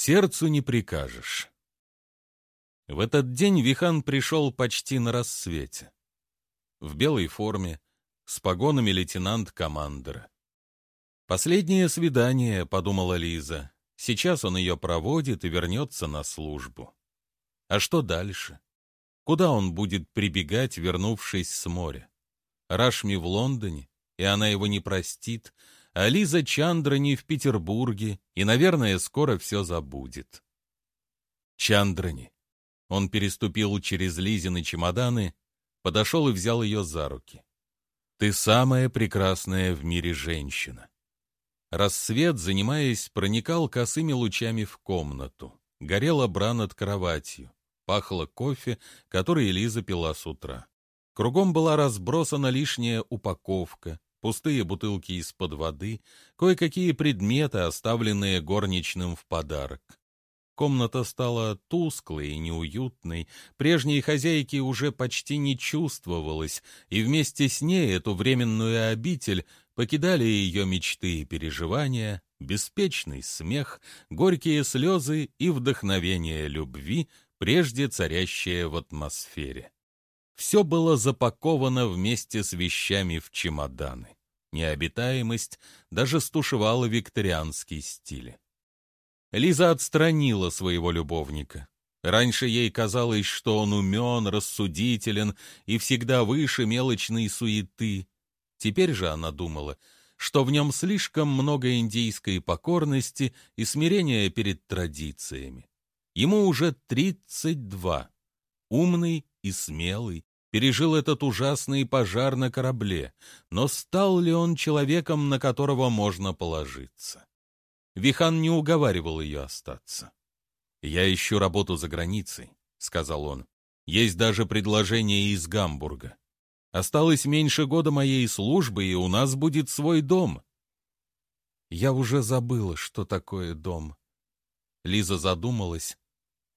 сердцу не прикажешь. В этот день Вихан пришел почти на рассвете. В белой форме, с погонами лейтенант-командера. «Последнее свидание», — подумала Лиза. «Сейчас он ее проводит и вернется на службу». А что дальше? Куда он будет прибегать, вернувшись с моря? Рашми в Лондоне, и она его не простит, а Лиза Чандрани в Петербурге, и, наверное, скоро все забудет. Чандрани. Он переступил через Лизины чемоданы, подошел и взял ее за руки. «Ты самая прекрасная в мире женщина». Рассвет, занимаясь, проникал косыми лучами в комнату. Горела бра над кроватью. Пахло кофе, который Лиза пила с утра. Кругом была разбросана лишняя упаковка, пустые бутылки из-под воды, кое-какие предметы, оставленные горничным в подарок. Комната стала тусклой и неуютной, прежней хозяйки уже почти не чувствовалось, и вместе с ней эту временную обитель покидали ее мечты и переживания, беспечный смех, горькие слезы и вдохновение любви, прежде царящее в атмосфере. Все было запаковано вместе с вещами в чемоданы. Необитаемость даже стушевала викторианский стиль. Лиза отстранила своего любовника. Раньше ей казалось, что он умен, рассудителен и всегда выше мелочной суеты. Теперь же она думала, что в нем слишком много индийской покорности и смирения перед традициями. Ему уже тридцать два. Умный и смелый, пережил этот ужасный пожар на корабле, но стал ли он человеком, на которого можно положиться? Вихан не уговаривал ее остаться. «Я ищу работу за границей», — сказал он. «Есть даже предложение из Гамбурга. Осталось меньше года моей службы, и у нас будет свой дом». Я уже забыла, что такое дом. Лиза задумалась,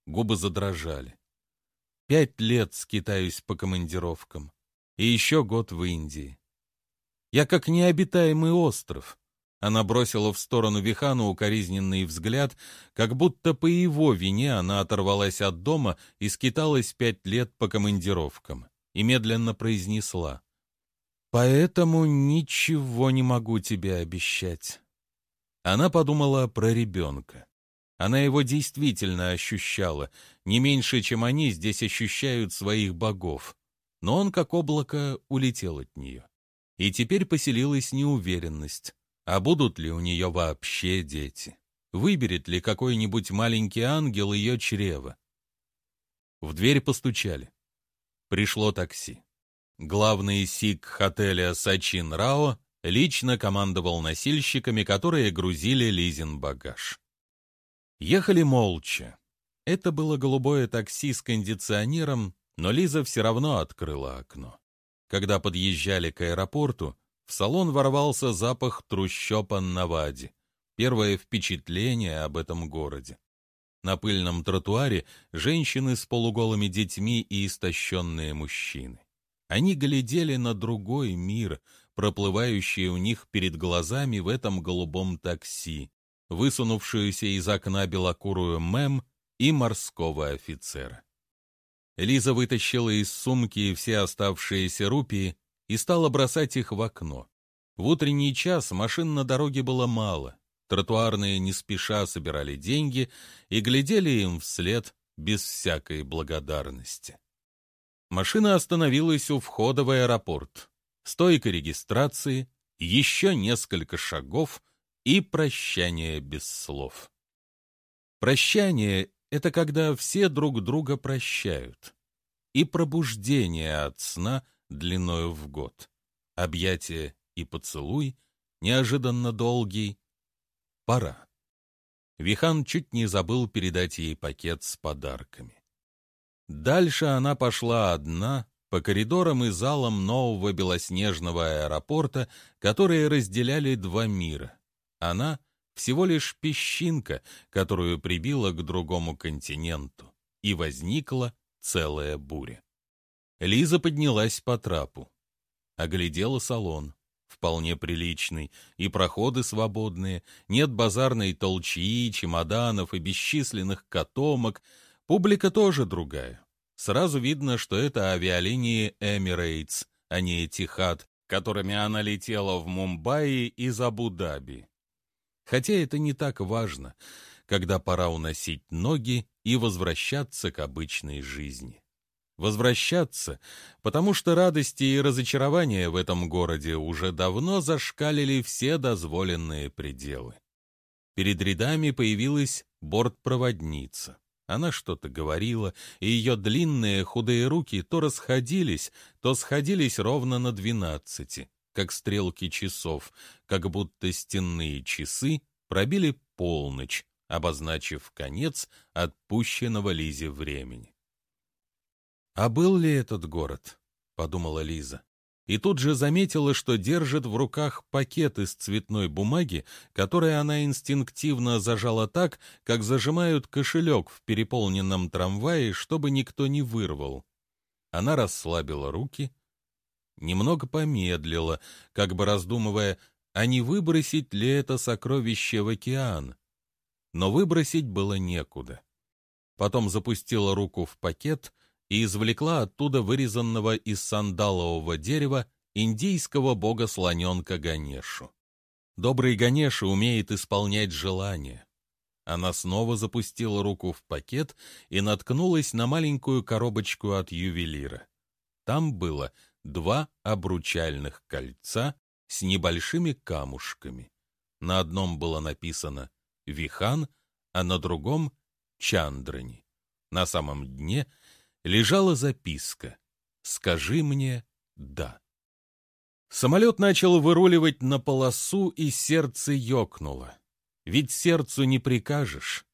губы задрожали. Пять лет скитаюсь по командировкам, и еще год в Индии. Я как необитаемый остров. Она бросила в сторону Вихану укоризненный взгляд, как будто по его вине она оторвалась от дома и скиталась пять лет по командировкам, и медленно произнесла. «Поэтому ничего не могу тебе обещать». Она подумала про ребенка. Она его действительно ощущала, не меньше, чем они здесь ощущают своих богов. Но он, как облако, улетел от нее. И теперь поселилась неуверенность. А будут ли у нее вообще дети? Выберет ли какой-нибудь маленький ангел ее чрево? В дверь постучали. Пришло такси. Главный сик отеля Сачин Рао лично командовал носильщиками, которые грузили Лизин багаж. Ехали молча. Это было голубое такси с кондиционером, но Лиза все равно открыла окно. Когда подъезжали к аэропорту, в салон ворвался запах трущоб Аннавади. Первое впечатление об этом городе. На пыльном тротуаре женщины с полуголыми детьми и истощенные мужчины. Они глядели на другой мир, проплывающий у них перед глазами в этом голубом такси, высунувшуюся из окна белокурую мем и морского офицера. Лиза вытащила из сумки все оставшиеся рупии и стала бросать их в окно. В утренний час машин на дороге было мало. Тротуарные не спеша собирали деньги и глядели им вслед без всякой благодарности. Машина остановилась у входа в аэропорт. Стойка регистрации, еще несколько шагов и прощание без слов. Прощание — это когда все друг друга прощают. И пробуждение от сна длиною в год. Объятие и поцелуй, неожиданно долгий. Пора. Вихан чуть не забыл передать ей пакет с подарками. Дальше она пошла одна по коридорам и залам нового белоснежного аэропорта, которые разделяли два мира. Она — всего лишь песчинка, которую прибила к другому континенту, и возникла целая буря. Лиза поднялась по трапу. Оглядела салон. вполне приличный, и проходы свободные, нет базарной толчии, чемоданов и бесчисленных котомок. Публика тоже другая. Сразу видно, что это авиалинии Emirates, а не Этихад, которыми она летела в Мумбаи из Абу-Даби. Хотя это не так важно, когда пора уносить ноги и возвращаться к обычной жизни. Возвращаться, потому что радости и разочарования в этом городе уже давно зашкалили все дозволенные пределы. Перед рядами появилась бортпроводница. Она что-то говорила, и ее длинные худые руки то расходились, то сходились ровно на двенадцати, как стрелки часов, как будто стенные часы пробили полночь, обозначив конец отпущенного Лизе времени. «А был ли этот город?» — подумала Лиза и тут же заметила, что держит в руках пакет из цветной бумаги, который она инстинктивно зажала так, как зажимают кошелек в переполненном трамвае, чтобы никто не вырвал. Она расслабила руки, немного помедлила, как бы раздумывая, а не выбросить ли это сокровище в океан. Но выбросить было некуда. Потом запустила руку в пакет — и извлекла оттуда вырезанного из сандалового дерева индийского бога-слоненка Ганешу. Добрый Ганеша умеет исполнять желания. Она снова запустила руку в пакет и наткнулась на маленькую коробочку от ювелира. Там было два обручальных кольца с небольшими камушками. На одном было написано «Вихан», а на другом — «Чандрани». На самом дне — лежала записка «Скажи мне «да». Самолет начал выруливать на полосу, и сердце ёкнуло. Ведь сердцу не прикажешь.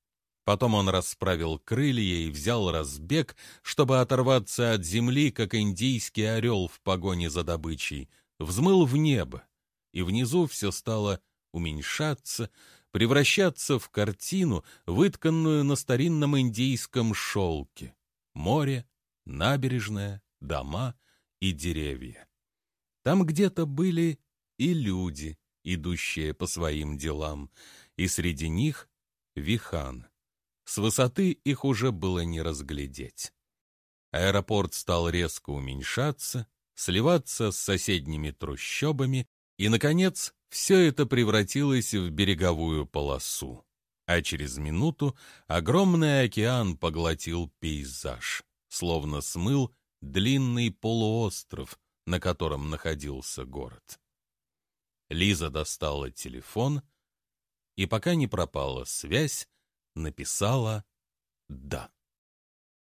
Потом он расправил крылья и взял разбег, чтобы оторваться от земли, как индийский орел в погоне за добычей, взмыл в небо, и внизу все стало уменьшаться, превращаться в картину, вытканную на старинном индийском шелке море, набережная, дома и деревья. Там где-то были и люди, идущие по своим делам, и среди них Вихан. С высоты их уже было не разглядеть. Аэропорт стал резко уменьшаться, сливаться с соседними трущобами, и, наконец, все это превратилось в береговую полосу а через минуту огромный океан поглотил пейзаж, словно смыл длинный полуостров, на котором находился город. Лиза достала телефон и, пока не пропала связь, написала «да».